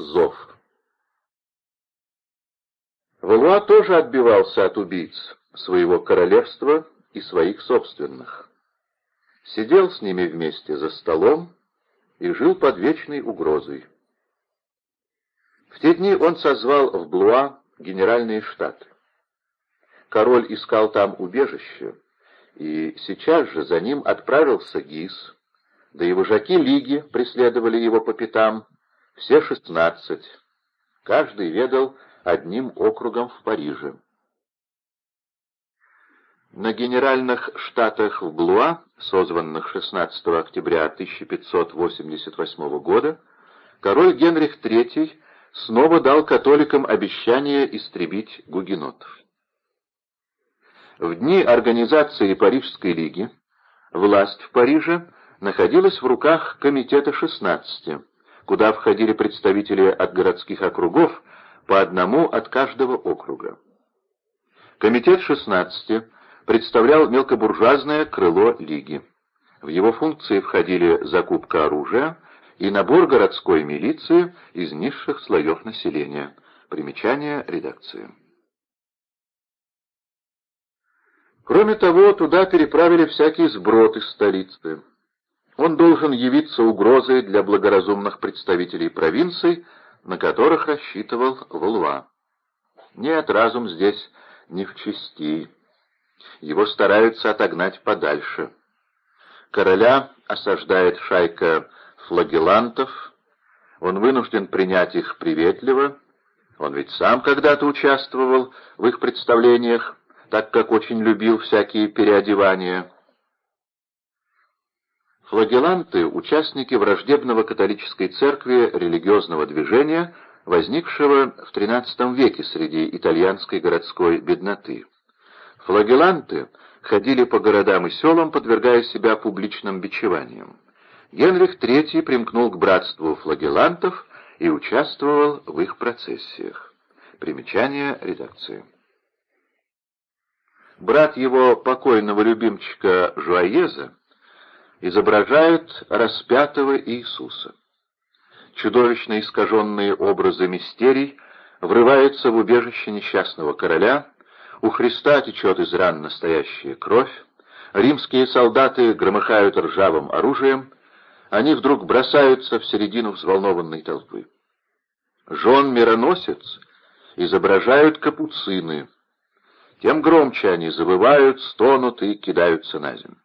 Зов. Валуа тоже отбивался от убийц своего королевства и своих собственных. Сидел с ними вместе за столом и жил под вечной угрозой. В те дни он созвал в Блуа генеральные штаты. Король искал там убежище, и сейчас же за ним отправился Гис, да и вожаки лиги преследовали его по пятам, все шестнадцать. Каждый ведал одним округом в Париже. На генеральных штатах в Блуа, созванных 16 октября 1588 года, король Генрих III снова дал католикам обещание истребить гугенотов. В дни организации Парижской лиги власть в Париже находилась в руках Комитета 16, куда входили представители от городских округов, по одному от каждого округа. Комитет 16 представлял мелкобуржуазное крыло Лиги. В его функции входили закупка оружия и набор городской милиции из низших слоев населения. Примечание редакции. Кроме того, туда переправили всякий сброд из столицы. Он должен явиться угрозой для благоразумных представителей провинций, на которых рассчитывал Вулва. Нет, разум здесь не в чести. Его стараются отогнать подальше. Короля осаждает шайка флагелантов, он вынужден принять их приветливо, он ведь сам когда-то участвовал в их представлениях, так как очень любил всякие переодевания. Флагеланты — участники враждебного католической церкви религиозного движения, возникшего в XIII веке среди итальянской городской бедноты. Флагеланты ходили по городам и селам, подвергая себя публичным бичеваниям. Генрих III примкнул к братству флагелантов и участвовал в их процессиях. Примечание редакции. Брат его покойного любимчика Жуаеза изображают распятого Иисуса. Чудовищно искаженные образы мистерий врываются в убежище несчастного короля, у Христа течет из ран настоящая кровь, римские солдаты громыхают ржавым оружием, они вдруг бросаются в середину взволнованной толпы. Жен мироносец изображают капуцины, тем громче они завывают, стонут и кидаются на землю.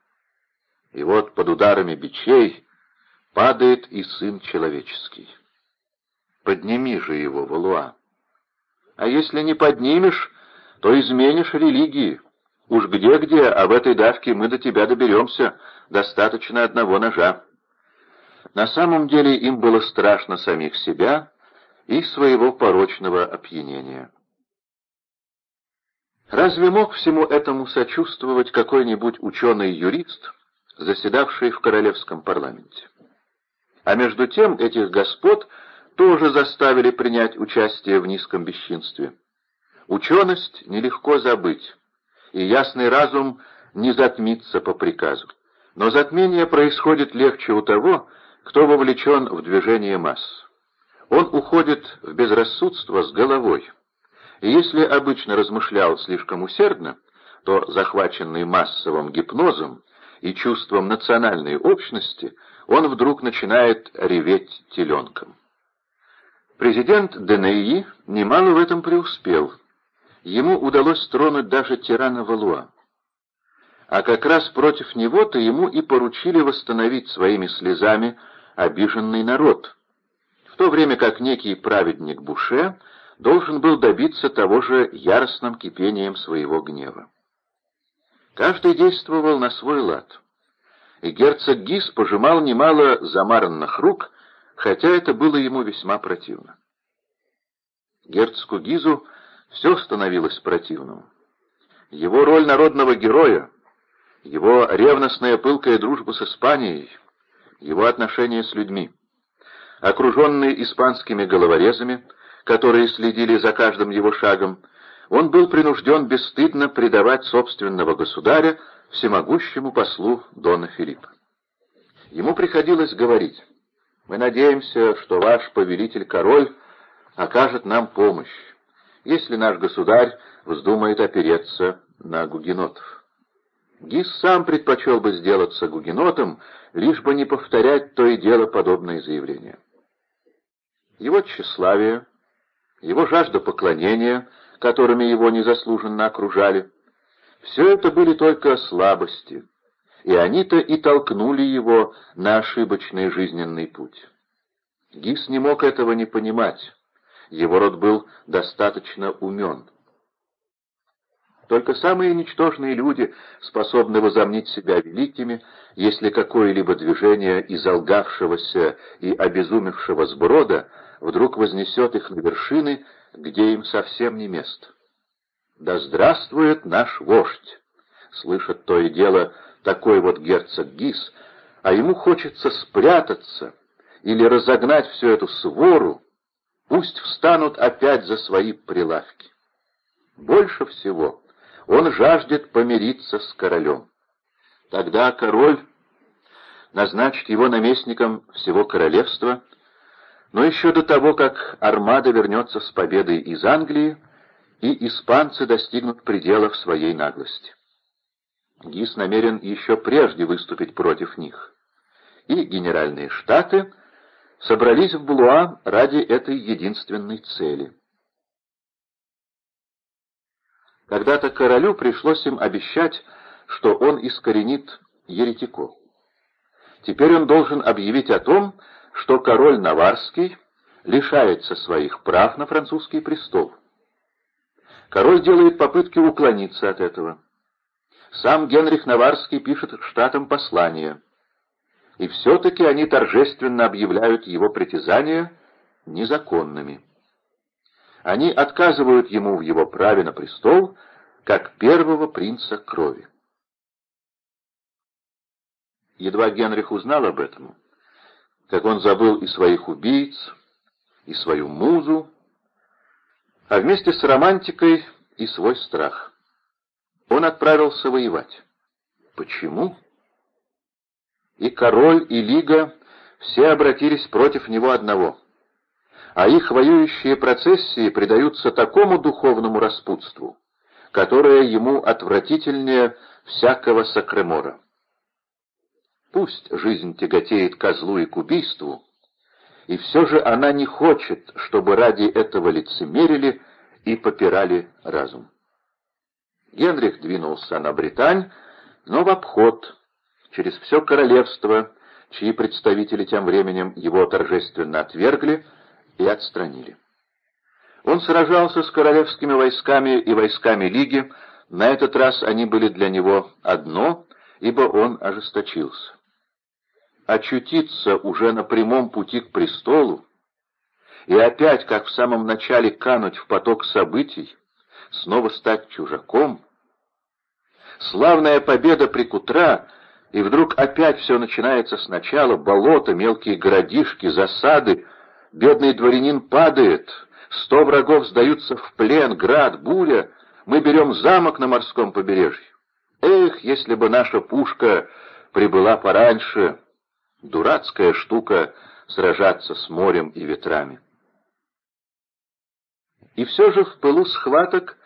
И вот под ударами бичей падает и Сын Человеческий. Подними же его, Валуа. А если не поднимешь, то изменишь религии. Уж где-где, а в этой давке мы до тебя доберемся. Достаточно одного ножа. На самом деле им было страшно самих себя и своего порочного опьянения. Разве мог всему этому сочувствовать какой-нибудь ученый-юрист, заседавший в королевском парламенте. А между тем этих господ тоже заставили принять участие в низком бесчинстве. Ученость нелегко забыть, и ясный разум не затмится по приказу. Но затмение происходит легче у того, кто вовлечен в движение масс. Он уходит в безрассудство с головой. И если обычно размышлял слишком усердно, то, захваченный массовым гипнозом, и чувством национальной общности, он вдруг начинает реветь теленком. Президент Денеи немало в этом преуспел. Ему удалось тронуть даже тирана Валуа. А как раз против него-то ему и поручили восстановить своими слезами обиженный народ, в то время как некий праведник Буше должен был добиться того же яростным кипением своего гнева. Каждый действовал на свой лад. И герцог Гис пожимал немало замаранных рук, хотя это было ему весьма противно. Герцогу Гизу все становилось противным. Его роль народного героя, его ревностная пылкая дружба с Испанией, его отношения с людьми. Окруженный испанскими головорезами, которые следили за каждым его шагом, он был принужден бесстыдно предавать собственного государя всемогущему послу Дона Филиппа. Ему приходилось говорить, «Мы надеемся, что ваш повелитель-король окажет нам помощь, если наш государь вздумает опереться на гугенотов. Гис сам предпочел бы сделаться гугенотом, лишь бы не повторять то и дело подобные заявления. Его тщеславие, его жажда поклонения, которыми его незаслуженно окружали, все это были только слабости, и они-то и толкнули его на ошибочный жизненный путь. Гис не мог этого не понимать, его род был достаточно умен. Только самые ничтожные люди способны возомнить себя великими, если какое-либо движение изолгавшегося и обезумевшего сброда вдруг вознесет их на вершины, где им совсем не место. «Да здравствует наш вождь!» Слышит то и дело такой вот герцог Гис, а ему хочется спрятаться или разогнать всю эту свору, пусть встанут опять за свои прилавки. Больше всего он жаждет помириться с королем. Тогда король назначит его наместником всего королевства, но еще до того, как армада вернется с победой из Англии, и испанцы достигнут пределов своей наглости. Гис намерен еще прежде выступить против них. И генеральные штаты собрались в Блуа ради этой единственной цели — когда-то королю пришлось им обещать, что он искоренит еретиков. Теперь он должен объявить о том, что король Наварский лишается своих прав на французский престол. Король делает попытки уклониться от этого. Сам Генрих Наварский пишет штатам послание. И все-таки они торжественно объявляют его притязания незаконными они отказывают ему в его праве на престол, как первого принца крови. Едва Генрих узнал об этом, как он забыл и своих убийц, и свою музу, а вместе с романтикой и свой страх. Он отправился воевать. Почему? И король, и лига все обратились против него одного — а их воюющие процессии предаются такому духовному распутству, которое ему отвратительнее всякого сакремора. Пусть жизнь тяготеет козлу и к убийству, и все же она не хочет, чтобы ради этого лицемерили и попирали разум. Генрих двинулся на Британь, но в обход, через все королевство, чьи представители тем временем его торжественно отвергли, и отстранили. Он сражался с королевскими войсками и войсками Лиги, на этот раз они были для него одно, ибо он ожесточился. Очутиться уже на прямом пути к престолу и опять, как в самом начале, кануть в поток событий, снова стать чужаком. Славная победа при Кутра, и вдруг опять все начинается сначала, болото, мелкие городишки, засады, Бедный дворянин падает, сто врагов сдаются в плен, град, буря. Мы берем замок на морском побережье. Эх, если бы наша пушка прибыла пораньше. Дурацкая штука сражаться с морем и ветрами. И все же в пылу схваток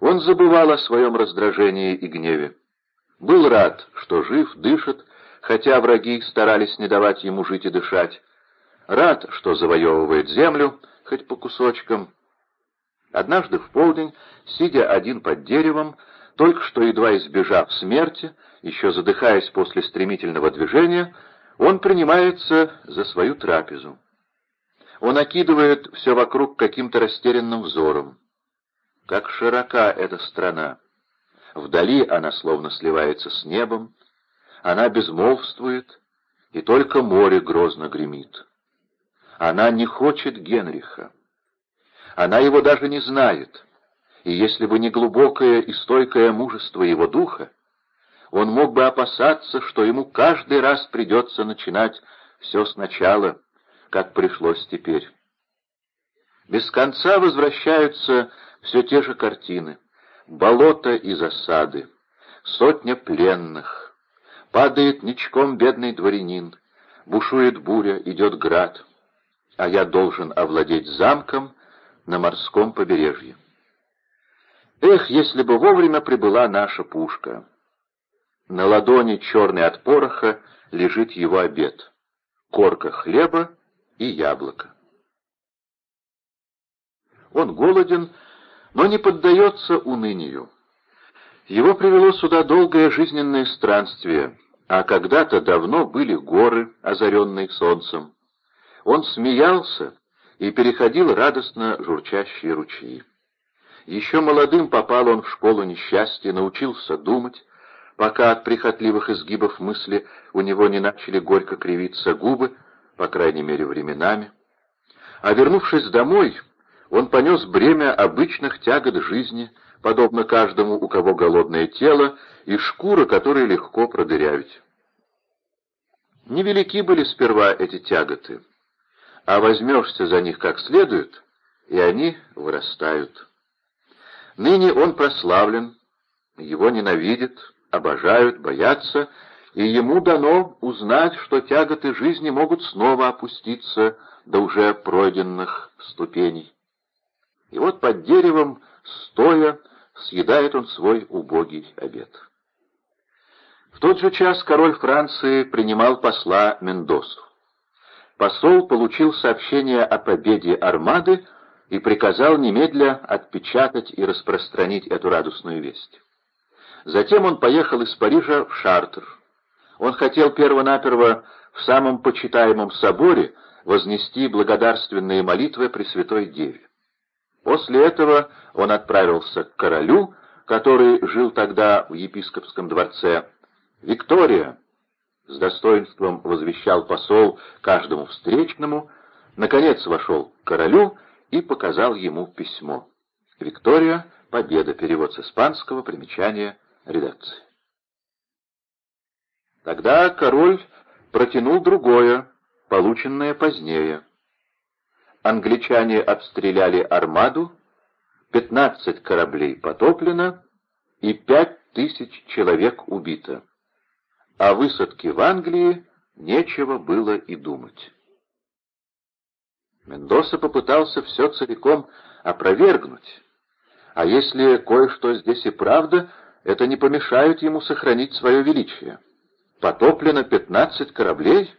он забывал о своем раздражении и гневе. Был рад, что жив, дышит, хотя враги старались не давать ему жить и дышать рад, что завоевывает землю, хоть по кусочкам. Однажды в полдень, сидя один под деревом, только что едва избежав смерти, еще задыхаясь после стремительного движения, он принимается за свою трапезу. Он окидывает все вокруг каким-то растерянным взором. Как широка эта страна! Вдали она словно сливается с небом, она безмолвствует, и только море грозно гремит. Она не хочет Генриха. Она его даже не знает. И если бы не глубокое и стойкое мужество его духа, он мог бы опасаться, что ему каждый раз придется начинать все сначала, как пришлось теперь. Без конца возвращаются все те же картины. Болото и засады, сотня пленных. Падает ничком бедный дворянин, бушует буря, идет град — а я должен овладеть замком, на морском побережье. Эх, если бы вовремя прибыла наша пушка! На ладони, черный от пороха, лежит его обед. Корка хлеба и яблоко. Он голоден, но не поддается унынию. Его привело сюда долгое жизненное странствие, а когда-то давно были горы, озаренные солнцем. Он смеялся и переходил радостно журчащие ручьи. Еще молодым попал он в школу несчастья, научился думать, пока от прихотливых изгибов мысли у него не начали горько кривиться губы, по крайней мере временами. А вернувшись домой, он понес бремя обычных тягот жизни, подобно каждому, у кого голодное тело и шкура, которой легко продырявить. Невелики были сперва эти тяготы, а возьмешься за них как следует, и они вырастают. Ныне он прославлен, его ненавидят, обожают, боятся, и ему дано узнать, что тяготы жизни могут снова опуститься до уже пройденных ступеней. И вот под деревом, стоя, съедает он свой убогий обед. В тот же час король Франции принимал посла Мендосу. Посол получил сообщение о победе армады и приказал немедля отпечатать и распространить эту радостную весть. Затем он поехал из Парижа в Шартер. Он хотел первонаперво в самом почитаемом соборе вознести благодарственные молитвы Пресвятой Деве. После этого он отправился к королю, который жил тогда в епископском дворце. «Виктория!» — с достоинством возвещал посол каждому встречному, наконец вошел к королю и показал ему письмо. «Виктория. Победа. Перевод с испанского. Примечание редакции». Тогда король протянул другое, полученное позднее. Англичане обстреляли армаду, 15 кораблей потоплено и 5 тысяч человек убито. О высадке в Англии нечего было и думать. Мендоса попытался все целиком опровергнуть. А если кое-что здесь и правда, это не помешает ему сохранить свое величие. Потоплено пятнадцать кораблей,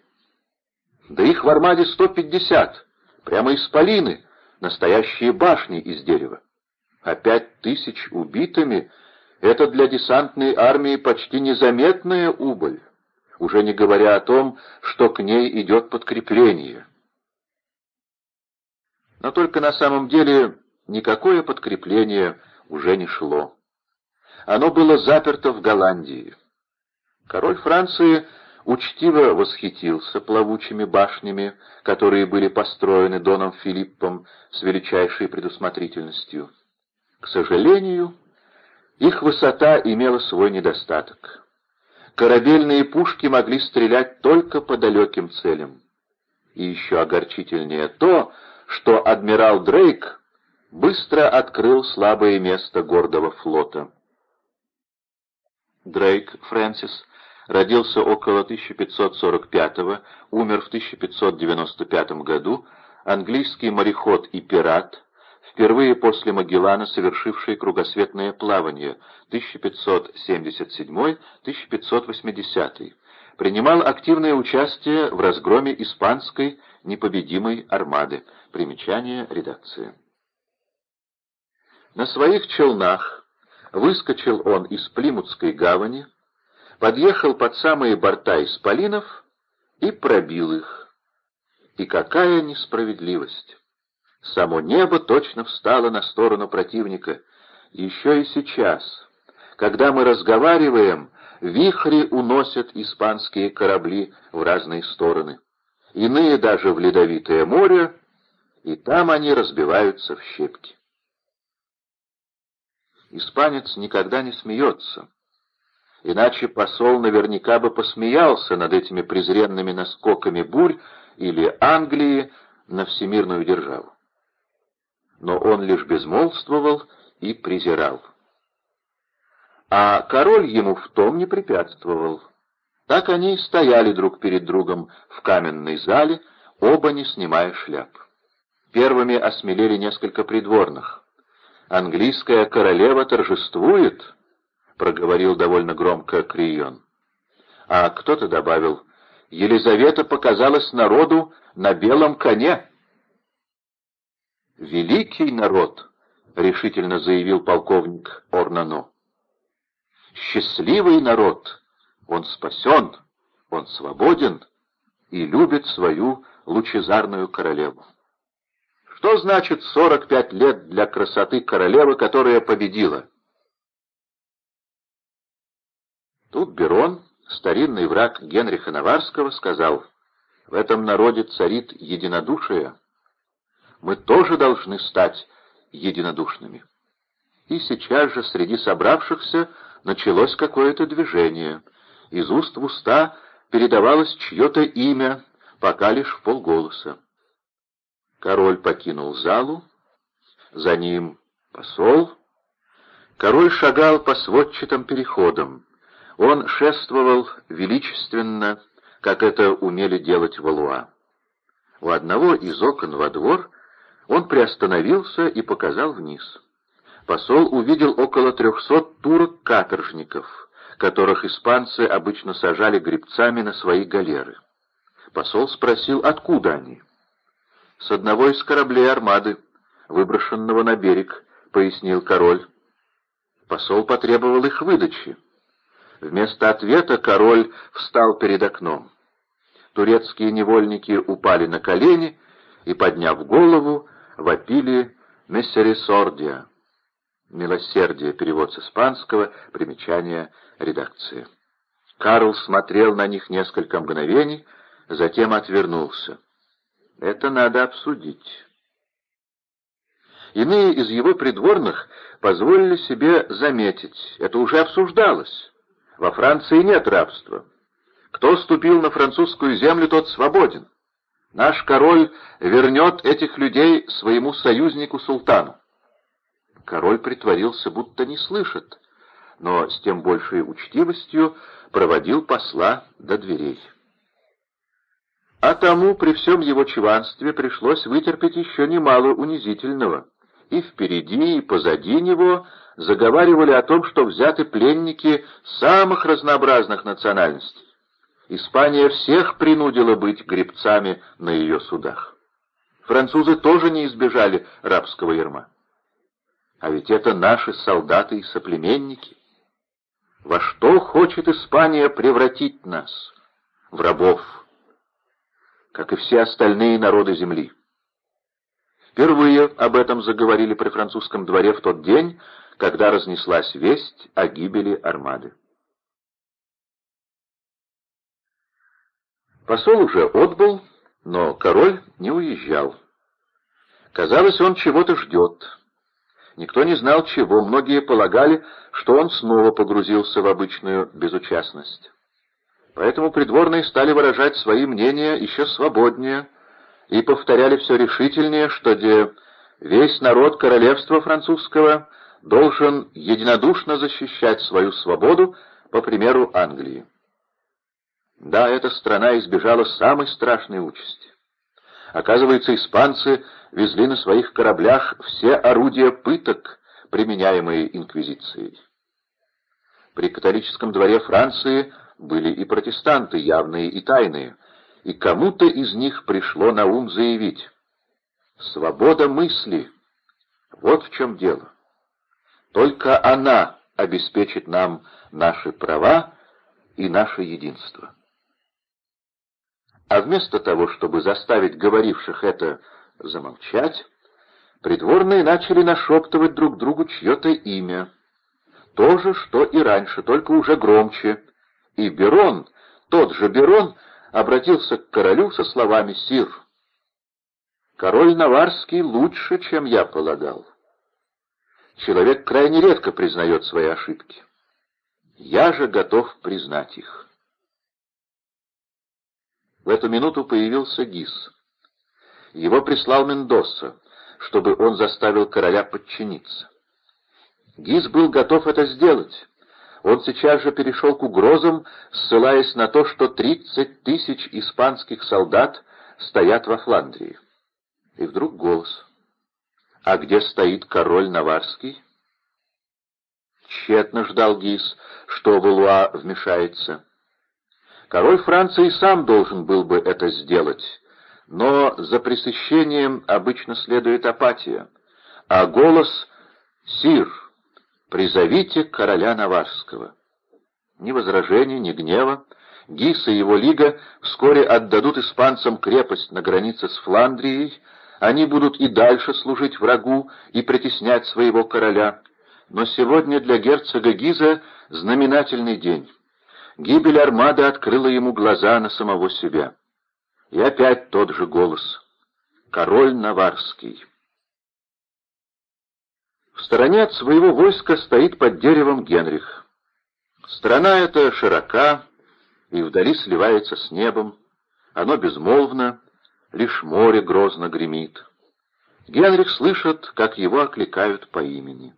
да их в армаде сто пятьдесят, прямо из полины, настоящие башни из дерева. А пять тысяч убитыми — это для десантной армии почти незаметная убыль, уже не говоря о том, что к ней идет подкрепление. Но только на самом деле никакое подкрепление уже не шло. Оно было заперто в Голландии. Король Франции учтиво восхитился плавучими башнями, которые были построены Доном Филиппом с величайшей предусмотрительностью. К сожалению, их высота имела свой недостаток. Корабельные пушки могли стрелять только по далеким целям. И еще огорчительнее то, что адмирал Дрейк быстро открыл слабое место гордого флота. Дрейк Фрэнсис родился около 1545 умер в 1595 году, английский мореход и пират, впервые после Магеллана совершивший кругосветное плавание 1577-1580 принимал активное участие в разгроме испанской непобедимой армады. Примечание редакции. На своих челнах выскочил он из Плимутской гавани, подъехал под самые борта исполинов и пробил их. И какая несправедливость! Само небо точно встало на сторону противника. Еще и сейчас, когда мы разговариваем, вихри уносят испанские корабли в разные стороны. Иные даже в ледовитое море, и там они разбиваются в щепки. Испанец никогда не смеется. Иначе посол наверняка бы посмеялся над этими презренными наскоками бурь или Англии на всемирную державу. Но он лишь безмолвствовал и презирал. А король ему в том не препятствовал. Так они и стояли друг перед другом в каменной зале, оба не снимая шляп. Первыми осмелели несколько придворных. «Английская королева торжествует», — проговорил довольно громко Крион. А кто-то добавил, «Елизавета показалась народу на белом коне». «Великий народ», — решительно заявил полковник Орнано. «Счастливый народ, он спасен, он свободен и любит свою лучезарную королеву». Что значит 45 лет для красоты королевы, которая победила? Тут Берон, старинный враг Генриха Наварского, сказал, «В этом народе царит единодушие. Мы тоже должны стать единодушными». И сейчас же среди собравшихся началось какое-то движение. Из уст в уста передавалось чье-то имя, пока лишь в полголоса. Король покинул залу, за ним посол. Король шагал по сводчатым переходам. Он шествовал величественно, как это умели делать валуа. У одного из окон во двор он приостановился и показал вниз. Посол увидел около трехсот турок-каторжников, которых испанцы обычно сажали гребцами на свои галеры. Посол спросил, откуда они с одного из кораблей армады, выброшенного на берег», — пояснил король. Посол потребовал их выдачи. Вместо ответа король встал перед окном. Турецкие невольники упали на колени и, подняв голову, вопили «Мессерисордия». «Милосердие» — перевод с испанского, примечание редакции. Карл смотрел на них несколько мгновений, затем отвернулся. Это надо обсудить. Иные из его придворных позволили себе заметить, это уже обсуждалось. Во Франции нет рабства. Кто ступил на французскую землю, тот свободен. Наш король вернет этих людей своему союзнику-султану. Король притворился, будто не слышит, но с тем большей учтивостью проводил посла до дверей. А тому при всем его чванстве пришлось вытерпеть еще немало унизительного. И впереди, и позади него заговаривали о том, что взяты пленники самых разнообразных национальностей. Испания всех принудила быть гребцами на ее судах. Французы тоже не избежали рабского ярма. А ведь это наши солдаты и соплеменники. Во что хочет Испания превратить нас? В рабов как и все остальные народы земли. Впервые об этом заговорили при французском дворе в тот день, когда разнеслась весть о гибели армады. Посол уже отбыл, но король не уезжал. Казалось, он чего-то ждет. Никто не знал чего, многие полагали, что он снова погрузился в обычную безучастность. Поэтому придворные стали выражать свои мнения еще свободнее и повторяли все решительнее, что где весь народ королевства французского должен единодушно защищать свою свободу, по примеру Англии. Да, эта страна избежала самой страшной участи. Оказывается, испанцы везли на своих кораблях все орудия пыток, применяемые инквизицией. При католическом дворе Франции – были и протестанты, явные и тайные, и кому-то из них пришло на ум заявить «Свобода мысли! Вот в чем дело. Только она обеспечит нам наши права и наше единство». А вместо того, чтобы заставить говоривших это замолчать, придворные начали нашептывать друг другу чье-то имя. То же, что и раньше, только уже громче — и Берон, тот же Берон, обратился к королю со словами «Сир». «Король Наварский лучше, чем я полагал. Человек крайне редко признает свои ошибки. Я же готов признать их». В эту минуту появился Гис. Его прислал Мендоса, чтобы он заставил короля подчиниться. Гис был готов это сделать, он сейчас же перешел к угрозам, ссылаясь на то, что 30 тысяч испанских солдат стоят во Фландрии. И вдруг голос. «А где стоит король Наварский?» Тщетно ждал Гис, что Валуа вмешается. Король Франции сам должен был бы это сделать, но за пресыщением обычно следует апатия, а голос «Сир, призовите короля Наварского». Ни возражений, ни гнева, Гис и его лига вскоре отдадут испанцам крепость на границе с Фландрией, они будут и дальше служить врагу и притеснять своего короля. Но сегодня для герцога Гиза знаменательный день. Гибель армады открыла ему глаза на самого себя. И опять тот же голос. Король Наварский. В стороне от своего войска стоит под деревом Генрих. Страна эта широка и вдали сливается с небом. Оно безмолвно, лишь море грозно гремит. Генрих слышит, как его окликают по имени.